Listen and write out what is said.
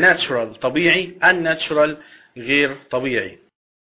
natural طبيعي unnatural غير طبيعي